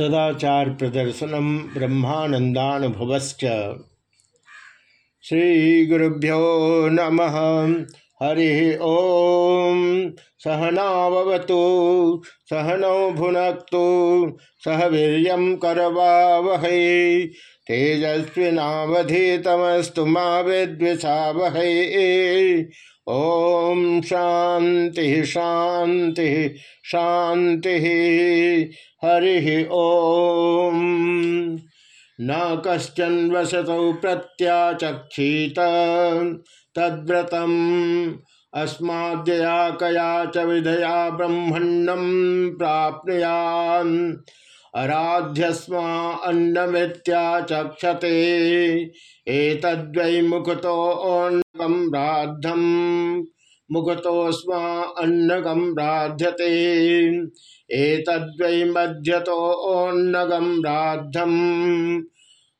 सदाचार प्रदर्शनम ब्रह्मानंदानुभव श्रीगुरुभ्यो नमः। हरि ओम। सहनावतु सहनौ भुनक्तु, सह वीर करवा वह तेजस्वीनावधीतमस्तु मा विद्विषा वह ओम शांति शांति शांति हरि ओम। न कश्चन वसत प्रत्याचक्षीत, तद्व्रतम अस्माद्या कया च विधया ब्रह्मण्यम प्राप्नुयान्। अराध्यस्मा अन्नमित्याचक्षते एतद्वै मुखतो राधम मुखतोस्मा अन्नगम राध्यते। एतद्वै मध्यतोन्नगम राध्यम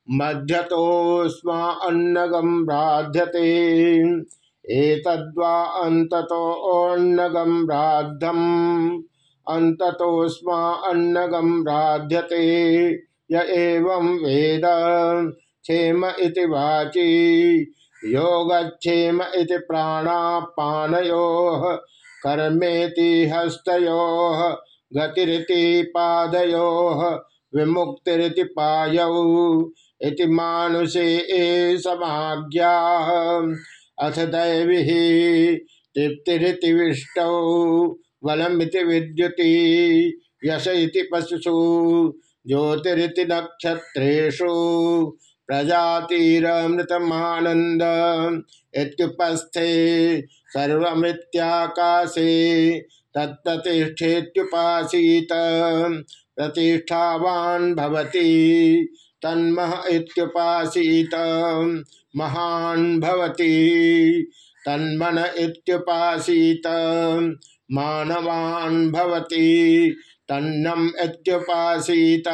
मध्यतोस्मा अन्नगम राध्यते। एतद्वा अन्ततोन्नगम राध्यम अन्ततोस्मा अन्नगम राध्यते, य एवं वेद क्षेम इति वाची। योगक्षेम इति प्राणापानयो, कर्मेति हस्तो गतिरिति पादयो विमुक्तिरिति पायौ इति मानुषे ए समाज्ञा। अथ दैवी तृप्तिरिति विष्टौ बलमिति विद्युति यश इति पशुषु। ज्योतिरिति नक्षत्रेषु प्रजातिरमृतमानंद इत्युपस्थे सर्वमृत्याकाशे तत्प्रतिष्ठेत्युपासीत प्रतिष्ठावान् भवति तन्मह इत्युपासीत महान् भवति तन्मन इत्युपासीत मानवान् भवति। तन्नम इत्युपासीत।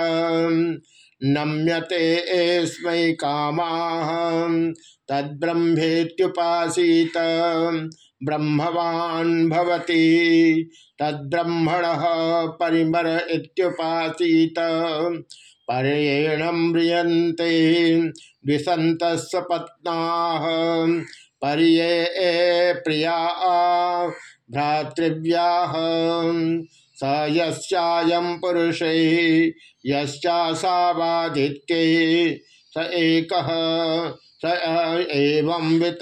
नम्यते एस्मै कामा। तद्ब्रह्मेत्युपासीत। ब्रह्मवान् भवति। तद्ब्रह्मण परिमर इत्युपासीत। पर्येण म्रियन्ते द्विसन्त सपत्ना। पर्ये प्रिया भ्रातृव्या स यस्यायं पुरुषे यश्चासावादित्ये स एक, स एवं वित।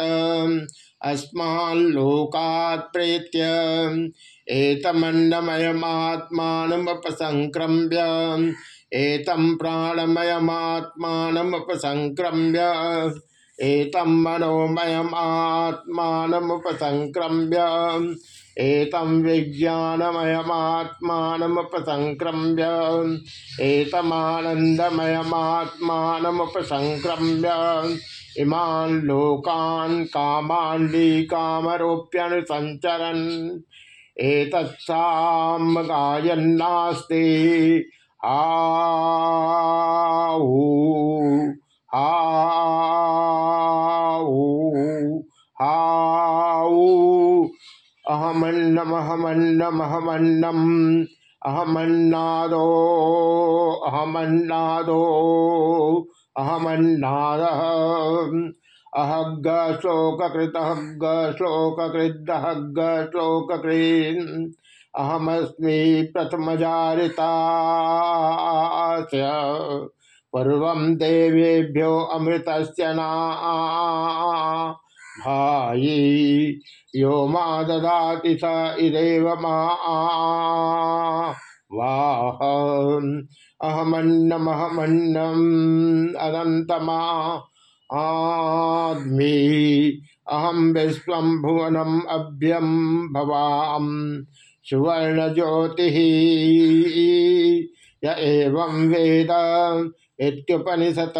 अस्माल्लोकात् प्रेत्य एतमन्नमयमात्मानमुपसङ्क्रम्य एतं प्राणमयमात्मानमुपसङ्क्रम्य एतं मनोमयमात्मानमुपसङ्क्रम्य एतं विज्ञानमयमात्मानमुपसङ्क्रम्य एतमानन्दमयमात्मानमुपसङ्क्रम्य इमान् लोकान् कामान्डी कामरूप्यनुसञ्चरन् एतत्साम गायन्नास्ति आऊ अहमन्नमहमन्नमहमन्नम अहमन्नादो अहमन्नादो, अहमन्नाद। अहग श्लोककृत हग श्लोककृदहग श्लोककृन् अहमस्मी प्रथमजारिता पूर्व देवेभ्यो अमृत ना। भाई, यो मा ददाति स इदेव मा वाह अहमन्नमहमन्नम अनंतमा आदमी। अहम विश्व भुवनम अभ्यम भवाम। सुवर्ण ज्योति एवं वेद इत्युपनिषत्।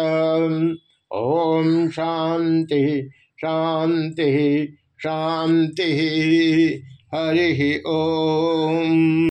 ओम शांति शांति शांति हरि ओम।